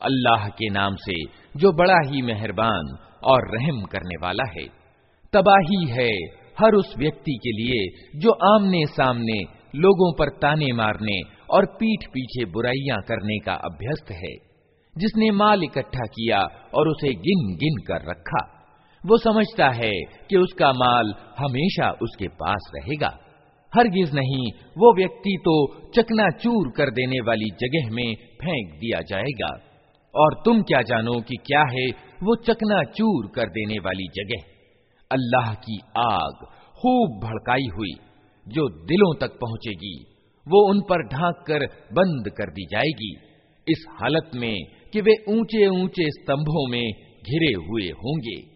अल्लाह के नाम से जो बड़ा ही मेहरबान और रहम करने वाला है तबाही है हर उस व्यक्ति के लिए जो आमने सामने लोगों पर ताने मारने और पीठ पीछे बुराइयां करने का अभ्यस्त है जिसने माल इकट्ठा किया और उसे गिन गिन कर रखा। वो समझता है कि उसका माल हमेशा उसके पास रहेगा। हरगिज नहीं, वो व्यक्ति तो चकनाचूर कर देने वाली जगह में फेंक दिया जाएगा। और तुम क्या जानो कि क्या है वो चकनाचूर कर देने वाली जगह? अल्लाह की आग खूब भड़काई हुई। जो दिलों तक पहुंचेगी, वो उन पर ढांक कर बंद कर दी जाएगी। इस हालत में कि वे ऊँचे ऊँचे स्तंभों में घिरे हुए होंगे।